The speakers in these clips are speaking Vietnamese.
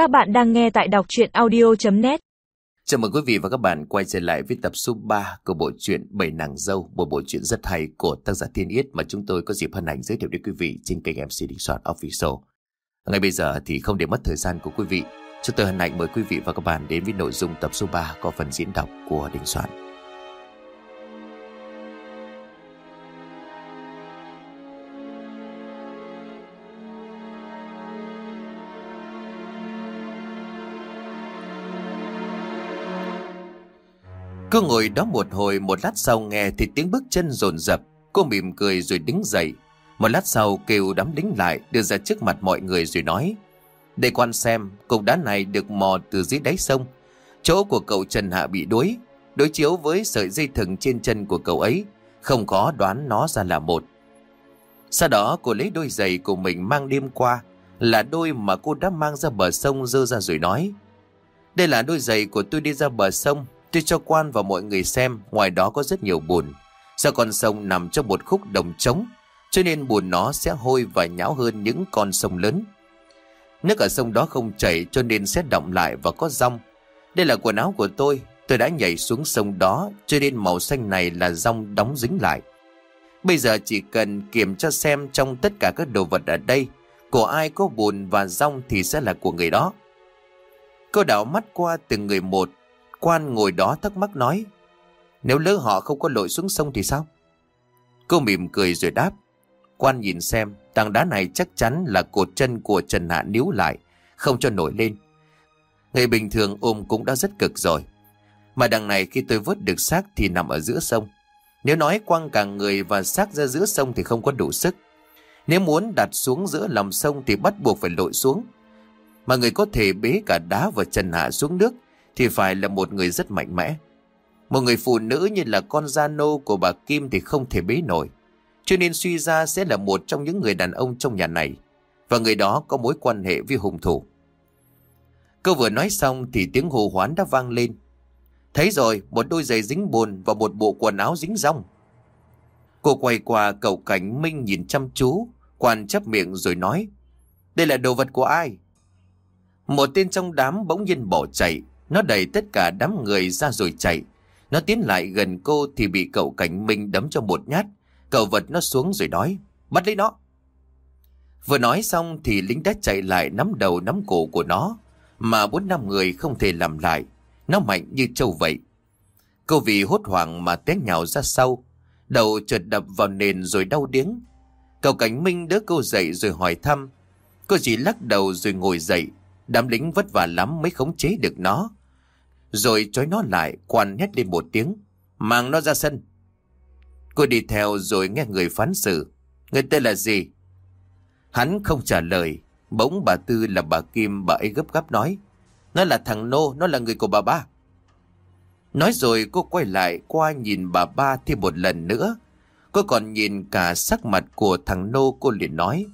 Các bạn đang nghe tại đọc chuyện audio.net Chào mừng quý vị và các bạn quay trở lại với tập số 3 của bộ truyện Bảy Nàng Dâu, một bộ truyện rất hay của tác giả Thiên Yết mà chúng tôi có dịp hân ảnh giới thiệu đến quý vị trên kênh MC Đình Soạn Official. Ngay bây giờ thì không để mất thời gian của quý vị, chúng tôi hân hạnh mời quý vị và các bạn đến với nội dung tập số 3 có phần diễn đọc của Đình Soạn. Cứ ngồi đó một hồi, một lát sau nghe thì tiếng bước chân rồn rập Cô mỉm cười rồi đứng dậy. Một lát sau, kêu đám lính lại, đưa ra trước mặt mọi người rồi nói, Để quan xem, cục đá này được mò từ dưới đáy sông. Chỗ của cậu Trần Hạ bị đuối, Đối chiếu với sợi dây thừng trên chân của cậu ấy, Không có đoán nó ra là một. Sau đó, cô lấy đôi giày của mình mang đêm qua, Là đôi mà cô đã mang ra bờ sông dơ ra rồi nói, Đây là đôi giày của tôi đi ra bờ sông. Tôi cho quan và mọi người xem ngoài đó có rất nhiều bùn. Do con sông nằm trong một khúc đồng trống, cho nên bùn nó sẽ hôi và nhão hơn những con sông lớn. Nước ở sông đó không chảy cho nên sẽ động lại và có rong. Đây là quần áo của tôi, tôi đã nhảy xuống sông đó cho nên màu xanh này là rong đóng dính lại. Bây giờ chỉ cần kiểm tra xem trong tất cả các đồ vật ở đây, của ai có bùn và rong thì sẽ là của người đó. Cô đảo mắt qua từng người một Quan ngồi đó thắc mắc nói, Nếu lỡ họ không có lội xuống sông thì sao? Cô mỉm cười rồi đáp, Quan nhìn xem, Tảng đá này chắc chắn là cột chân của Trần Hạ níu lại, Không cho nổi lên. Người bình thường ôm cũng đã rất cực rồi, Mà đằng này khi tôi vớt được xác Thì nằm ở giữa sông. Nếu nói quăng cả người và xác ra giữa sông Thì không có đủ sức. Nếu muốn đặt xuống giữa lòng sông Thì bắt buộc phải lội xuống, Mà người có thể bế cả đá và Trần Hạ xuống nước thì phải là một người rất mạnh mẽ. Một người phụ nữ như là con gia nô của bà Kim thì không thể bế nổi. Cho nên suy ra sẽ là một trong những người đàn ông trong nhà này. Và người đó có mối quan hệ với hung thủ. Câu vừa nói xong thì tiếng hồ hoán đã vang lên. Thấy rồi, một đôi giày dính bùn và một bộ quần áo dính rong. Cô quay qua cậu cảnh Minh nhìn chăm chú, quan chấp miệng rồi nói. Đây là đồ vật của ai? Một tên trong đám bỗng nhiên bỏ chạy, nó đẩy tất cả đám người ra rồi chạy. Nó tiến lại gần cô thì bị cậu cảnh minh đấm cho một nhát. Cậu vật nó xuống rồi đói bắt lấy nó. Vừa nói xong thì lính đã chạy lại nắm đầu nắm cổ của nó. Mà bốn năm người không thể làm lại. Nó mạnh như trâu vậy. Cô vì hốt hoảng mà té nhào ra sau. Đầu trượt đập vào nền rồi đau điếng. Cậu cảnh minh đỡ cô dậy rồi hỏi thăm. Cô chỉ lắc đầu rồi ngồi dậy. Đám lính vất vả lắm mới khống chế được nó. Rồi trói nó lại quan hét lên một tiếng, Mang nó ra sân. Cô đi theo rồi nghe người phán xử. Người tên là gì? Hắn không trả lời. Bỗng bà Tư là bà Kim, Bà ấy gấp gáp nói. Nó là thằng Nô, Nó là người của bà ba. Nói rồi cô quay lại, qua nhìn bà ba thêm một lần nữa. Cô còn nhìn cả sắc mặt của thằng Nô, cô liền nói.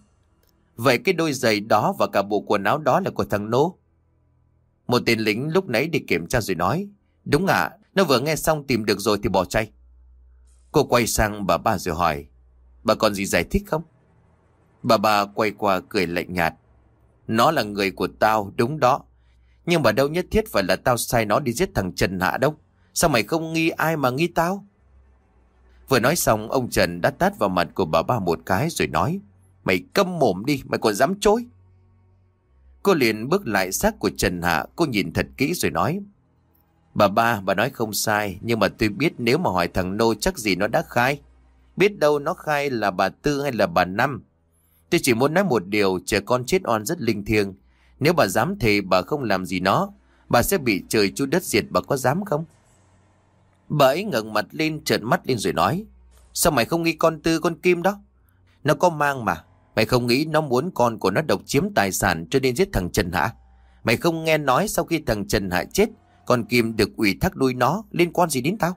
Vậy cái đôi giày đó và cả bộ quần áo đó là của thằng Nô? Một tên lính lúc nãy đi kiểm tra rồi nói Đúng ạ, nó vừa nghe xong tìm được rồi thì bỏ chạy Cô quay sang bà ba rồi hỏi Bà còn gì giải thích không? Bà ba quay qua cười lạnh nhạt Nó là người của tao, đúng đó Nhưng mà đâu nhất thiết phải là tao sai nó đi giết thằng Trần Hạ đâu Sao mày không nghi ai mà nghi tao? Vừa nói xong ông Trần đã tát vào mặt của bà ba một cái rồi nói Mày câm mồm đi, mày còn dám chối Cô liền bước lại xác của Trần Hạ, cô nhìn thật kỹ rồi nói. Bà ba, bà nói không sai, nhưng mà tôi biết nếu mà hỏi thằng Nô chắc gì nó đã khai. Biết đâu nó khai là bà Tư hay là bà Năm. Tôi chỉ muốn nói một điều, trẻ con chết oan rất linh thiêng. Nếu bà dám thì bà không làm gì nó, bà sẽ bị trời chu đất diệt bà có dám không? Bà ấy ngẩng mặt lên trợn mắt lên rồi nói. Sao mày không nghi con Tư con Kim đó? Nó có mang mà, Mày không nghĩ nó muốn con của nó độc chiếm tài sản cho nên giết thằng Trần hả? Mày không nghe nói sau khi thằng Trần Hạ chết, con Kim được ủy thác nuôi nó, liên quan gì đến tao?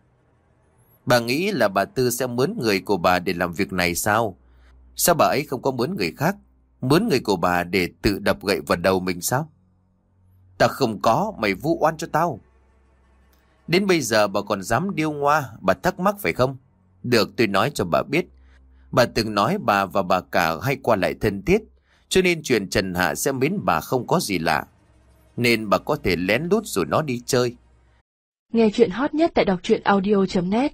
Bà nghĩ là bà Tư sẽ mướn người của bà để làm việc này sao? Sao bà ấy không có mướn người khác? Mướn người của bà để tự đập gậy vào đầu mình sao? Ta không có, mày vu oan cho tao. Đến bây giờ bà còn dám điêu ngoa, bà thắc mắc phải không? Được tôi nói cho bà biết, Bà từng nói bà và bà cả hay qua lại thân thiết, cho nên chuyện Trần Hạ sẽ mến bà không có gì lạ. nên bà có thể lén lút rủ nó đi chơi. Nghe chuyện hot nhất tại đọc truyện audio.net